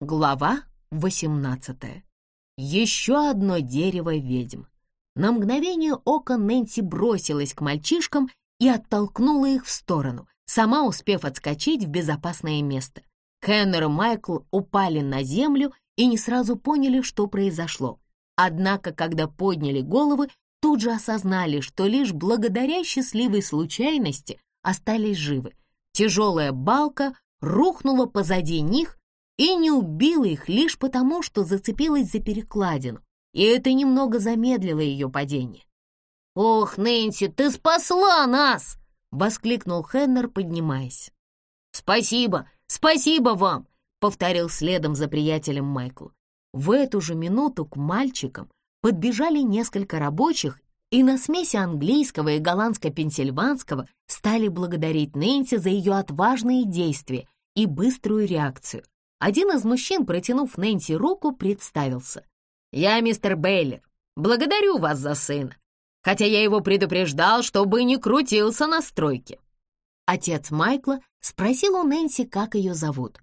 Глава 18. Еще одно дерево ведьм. На мгновение ока Нэнси бросилась к мальчишкам и оттолкнула их в сторону, сама успев отскочить в безопасное место. Хеннер и Майкл упали на землю и не сразу поняли, что произошло. Однако, когда подняли головы, тут же осознали, что лишь благодаря счастливой случайности остались живы. Тяжелая балка рухнула позади них, и не убила их лишь потому, что зацепилась за перекладину, и это немного замедлило ее падение. «Ох, Нэнси, ты спасла нас!» — воскликнул Хеннер, поднимаясь. «Спасибо, спасибо вам!» — повторил следом за приятелем Майкл. В эту же минуту к мальчикам подбежали несколько рабочих и на смеси английского и голландско-пенсильванского стали благодарить Нэнси за ее отважные действия и быструю реакцию. Один из мужчин, протянув Нэнси руку, представился. «Я мистер Бейлер. Благодарю вас за сына. Хотя я его предупреждал, чтобы не крутился на стройке». Отец Майкла спросил у Нэнси, как ее зовут,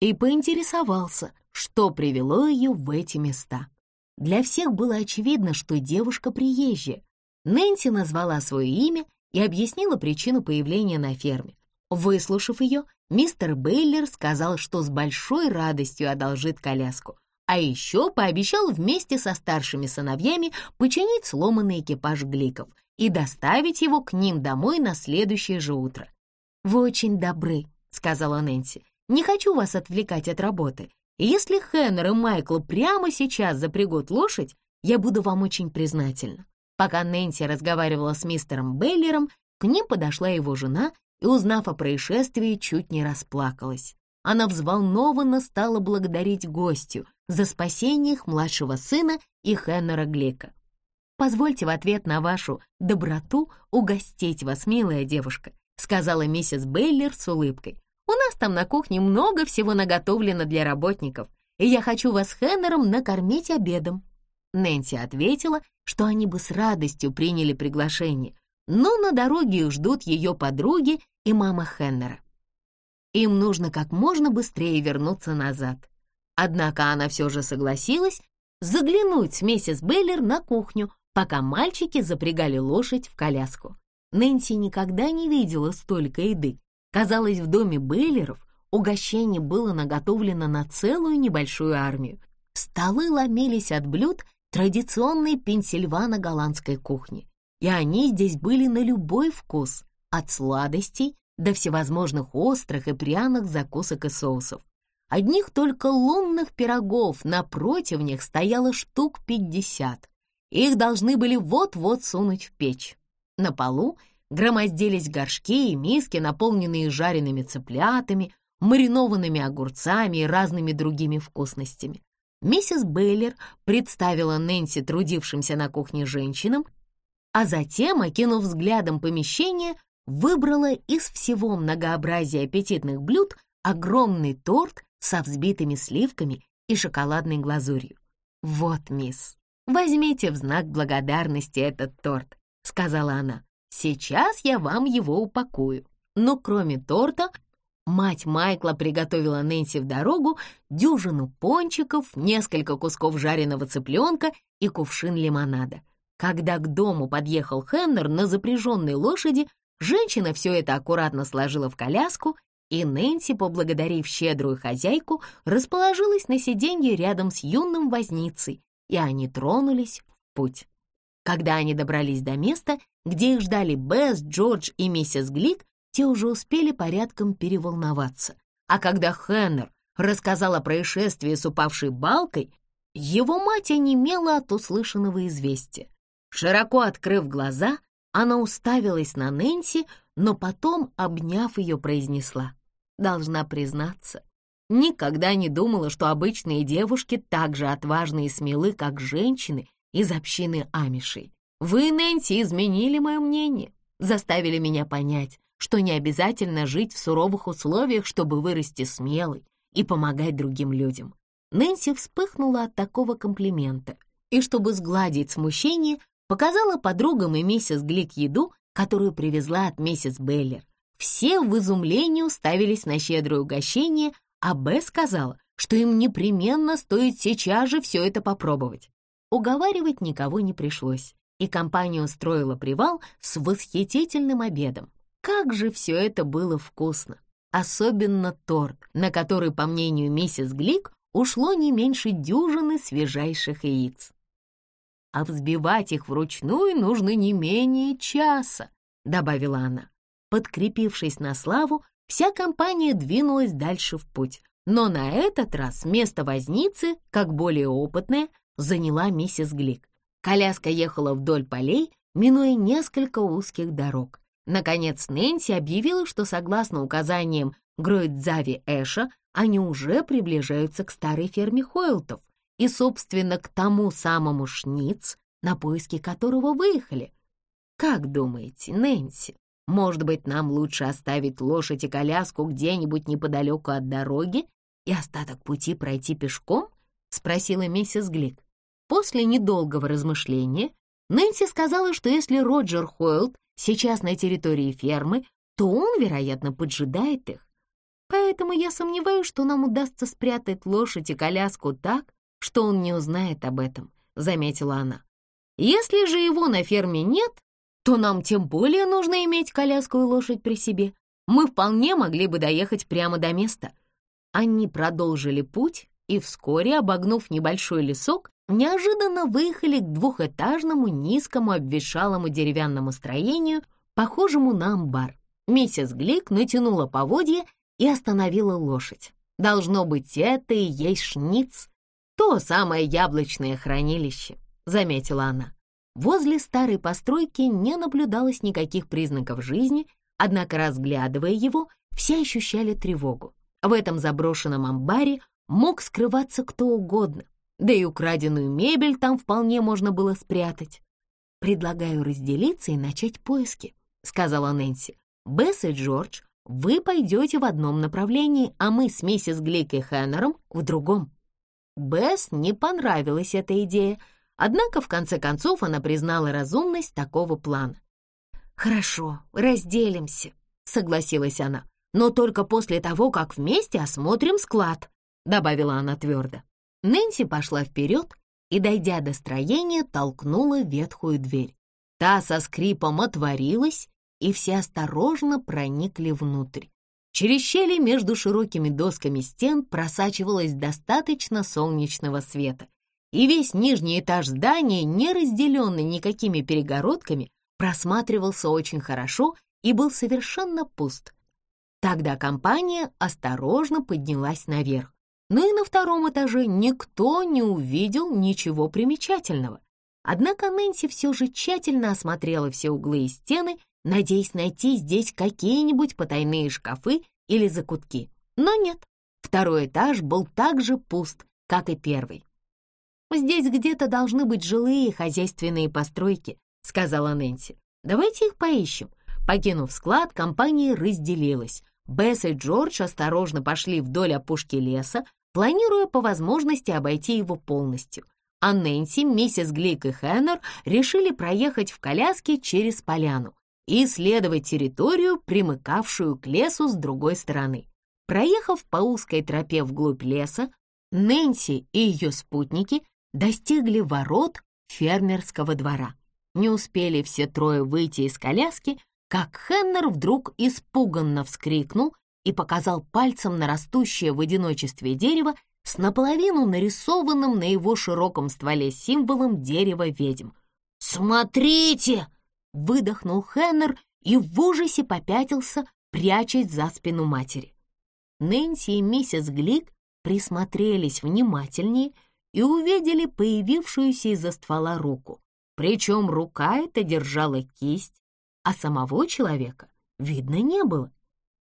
и поинтересовался, что привело ее в эти места. Для всех было очевидно, что девушка приезжая. Нэнси назвала свое имя и объяснила причину появления на ферме. Выслушав ее, мистер Бейлер сказал, что с большой радостью одолжит коляску, а еще пообещал вместе со старшими сыновьями починить сломанный экипаж Гликов и доставить его к ним домой на следующее же утро. «Вы очень добры», — сказала Нэнси. «Не хочу вас отвлекать от работы. Если Хеннер и Майкл прямо сейчас запрягут лошадь, я буду вам очень признательна». Пока Нэнси разговаривала с мистером Бейлером, к ним подошла его жена и, узнав о происшествии, чуть не расплакалась. Она взволнованно стала благодарить гостю за спасение их младшего сына и Хеннера Глека. «Позвольте в ответ на вашу доброту угостить вас, милая девушка», сказала миссис Бейлер с улыбкой. «У нас там на кухне много всего наготовлено для работников, и я хочу вас с Хеннером накормить обедом». Нэнси ответила, что они бы с радостью приняли приглашение, но на дороге ждут ее подруги и мама Хеннера. Им нужно как можно быстрее вернуться назад. Однако она все же согласилась заглянуть с миссис Бейлер на кухню, пока мальчики запрягали лошадь в коляску. Нэнси никогда не видела столько еды. Казалось, в доме Бейлеров угощение было наготовлено на целую небольшую армию. Столы ломились от блюд традиционной пенсильвано-голландской кухни и они здесь были на любой вкус, от сладостей до всевозможных острых и пряных закусок и соусов. Одних только лунных пирогов на противнях стояло штук пятьдесят. Их должны были вот-вот сунуть в печь. На полу громоздились горшки и миски, наполненные жареными цыплятами, маринованными огурцами и разными другими вкусностями. Миссис Бейлер представила Нэнси трудившимся на кухне женщинам а затем, окинув взглядом помещение, выбрала из всего многообразия аппетитных блюд огромный торт со взбитыми сливками и шоколадной глазурью. «Вот, мисс, возьмите в знак благодарности этот торт», — сказала она. «Сейчас я вам его упакую». Но кроме торта, мать Майкла приготовила Нэнси в дорогу дюжину пончиков, несколько кусков жареного цыпленка и кувшин лимонада. Когда к дому подъехал Хеннер на запряженной лошади, женщина все это аккуратно сложила в коляску, и Нэнси, поблагодарив щедрую хозяйку, расположилась на сиденье рядом с юным возницей, и они тронулись в путь. Когда они добрались до места, где их ждали Бесс, Джордж и миссис Глик, те уже успели порядком переволноваться. А когда Хеннер рассказал о происшествии с упавшей балкой, его мать онемела от услышанного известия. Широко открыв глаза, она уставилась на Нэнси, но потом, обняв ее, произнесла. Должна признаться, никогда не думала, что обычные девушки так же отважны и смелы, как женщины из общины Амишей. Вы, Нэнси, изменили мое мнение, заставили меня понять, что не обязательно жить в суровых условиях, чтобы вырасти смелой и помогать другим людям. Нэнси вспыхнула от такого комплимента, и чтобы сгладить смущение, Показала подругам и миссис Глик еду, которую привезла от миссис Беллер. Все в изумлении уставились на щедрое угощение, а Бе сказала, что им непременно стоит сейчас же все это попробовать. Уговаривать никого не пришлось, и компания устроила привал с восхитительным обедом. Как же все это было вкусно! Особенно торт, на который, по мнению миссис Глик, ушло не меньше дюжины свежайших яиц. А взбивать их вручную нужно не менее часа, добавила она. Подкрепившись на славу, вся компания двинулась дальше в путь, но на этот раз место возницы, как более опытная, заняла миссис Глик. Коляска ехала вдоль полей, минуя несколько узких дорог. Наконец Нэнси объявила, что согласно указаниям Гроидзави Эша, они уже приближаются к старой ферме Хойлтов и, собственно, к тому самому Шниц, на поиски которого выехали. Как думаете, Нэнси, может быть, нам лучше оставить лошадь и коляску где-нибудь неподалеку от дороги и остаток пути пройти пешком? — спросила миссис Глик. После недолгого размышления Нэнси сказала, что если Роджер Хойлд сейчас на территории фермы, то он, вероятно, поджидает их. Поэтому я сомневаюсь, что нам удастся спрятать лошадь и коляску так, что он не узнает об этом», — заметила она. «Если же его на ферме нет, то нам тем более нужно иметь коляску и лошадь при себе. Мы вполне могли бы доехать прямо до места». Они продолжили путь и вскоре, обогнув небольшой лесок, неожиданно выехали к двухэтажному низкому обветшалому деревянному строению, похожему на амбар. Миссис Глик натянула поводья и остановила лошадь. Должно быть, это и есть шниц, то самое яблочное хранилище, заметила она. Возле старой постройки не наблюдалось никаких признаков жизни, однако, разглядывая его, все ощущали тревогу. В этом заброшенном амбаре мог скрываться кто угодно, да и украденную мебель там вполне можно было спрятать. «Предлагаю разделиться и начать поиски», — сказала Нэнси. «Бесс и Джордж, вы пойдете в одном направлении, а мы с миссис Глик и Хеннером в другом». Бесс не понравилась эта идея, однако в конце концов она признала разумность такого плана. «Хорошо, разделимся», — согласилась она, «но только после того, как вместе осмотрим склад», — добавила она твердо. Нэнси пошла вперед и, дойдя до строения, толкнула ветхую дверь. Та со скрипом отворилась, и все осторожно проникли внутрь. Через щели между широкими досками стен просачивалось достаточно солнечного света, и весь нижний этаж здания, не разделенный никакими перегородками, просматривался очень хорошо и был совершенно пуст. Тогда компания осторожно поднялась наверх но и на втором этаже никто не увидел ничего примечательного. Однако Нэнси все же тщательно осмотрела все углы и стены, надеясь найти здесь какие-нибудь потайные шкафы или закутки. Но нет, второй этаж был так же пуст, как и первый. «Здесь где-то должны быть жилые хозяйственные постройки», — сказала Нэнси. «Давайте их поищем». Покинув склад, компания разделилась. Бесс и Джордж осторожно пошли вдоль опушки леса, планируя по возможности обойти его полностью. А Нэнси, миссис Глик и Хеннер решили проехать в коляске через поляну и исследовать территорию, примыкавшую к лесу с другой стороны. Проехав по узкой тропе вглубь леса, Нэнси и ее спутники достигли ворот фермерского двора. Не успели все трое выйти из коляски, как Хеннер вдруг испуганно вскрикнул и показал пальцем на растущее в одиночестве дерево с наполовину нарисованным на его широком стволе символом дерева ведьм. «Смотрите!» — выдохнул Хеннер и в ужасе попятился, прячась за спину матери. Нэнси и миссис Глик присмотрелись внимательнее и увидели появившуюся из-за ствола руку. Причем рука эта держала кисть, а самого человека видно не было.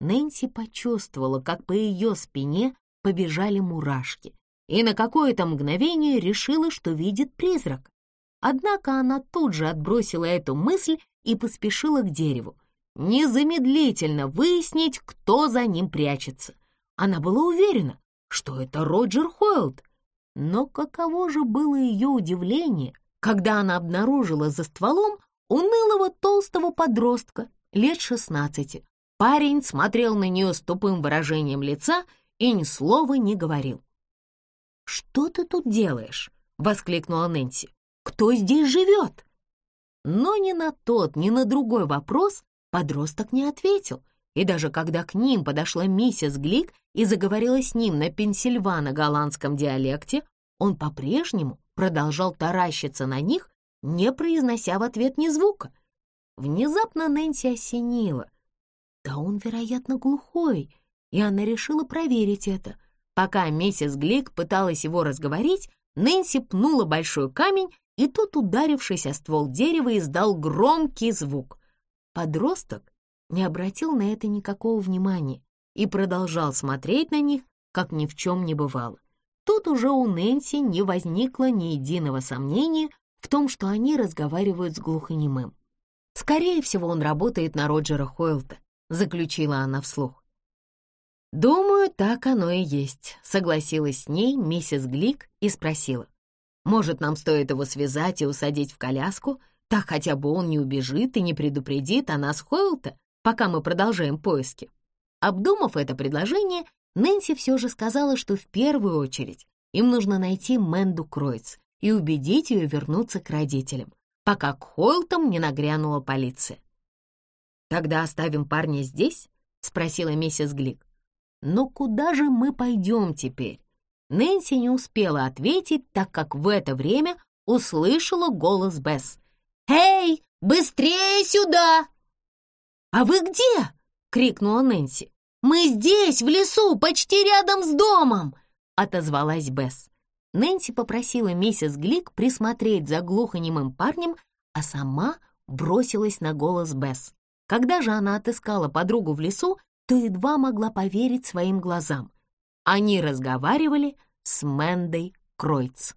Нэнси почувствовала, как по ее спине побежали мурашки, и на какое-то мгновение решила, что видит призрак. Однако она тут же отбросила эту мысль и поспешила к дереву, незамедлительно выяснить, кто за ним прячется. Она была уверена, что это Роджер Хойлд. Но каково же было ее удивление, когда она обнаружила за стволом унылого толстого подростка лет шестнадцати, Парень смотрел на нее с тупым выражением лица и ни слова не говорил. «Что ты тут делаешь?» — воскликнула Нэнси. «Кто здесь живет?» Но ни на тот, ни на другой вопрос подросток не ответил. И даже когда к ним подошла миссис Глик и заговорила с ним на пенсильвано-голландском диалекте, он по-прежнему продолжал таращиться на них, не произнося в ответ ни звука. Внезапно Нэнси осенила. Да он, вероятно, глухой, и она решила проверить это. Пока миссис Глик пыталась его разговорить, Нэнси пнула большой камень, и тот, ударившись о ствол дерева, издал громкий звук. Подросток не обратил на это никакого внимания и продолжал смотреть на них, как ни в чем не бывало. Тут уже у Нэнси не возникло ни единого сомнения в том, что они разговаривают с глухонемым. «Скорее всего, он работает на Роджера Хойлта», — заключила она вслух. «Думаю, так оно и есть», — согласилась с ней миссис Глик и спросила. «Может, нам стоит его связать и усадить в коляску? Так хотя бы он не убежит и не предупредит о нас Хойлта, пока мы продолжаем поиски». Обдумав это предложение, Нэнси все же сказала, что в первую очередь им нужно найти Мэнду Кройц и убедить ее вернуться к родителям, пока к Хойлтам не нагрянула полиция. «Тогда оставим парня здесь?» — спросила миссис Глик. «Но куда же мы пойдем теперь?» Нэнси не успела ответить, так как в это время услышала голос Бесс. «Эй, быстрее сюда!» «А вы где?» — крикнула Нэнси. «Мы здесь, в лесу, почти рядом с домом!» — отозвалась Бесс. Нэнси попросила миссис Глик присмотреть за глухонемым парнем, а сама бросилась на голос Бесс. Когда же она отыскала подругу в лесу, то едва могла поверить своим глазам. Они разговаривали с Мэндой Кройц.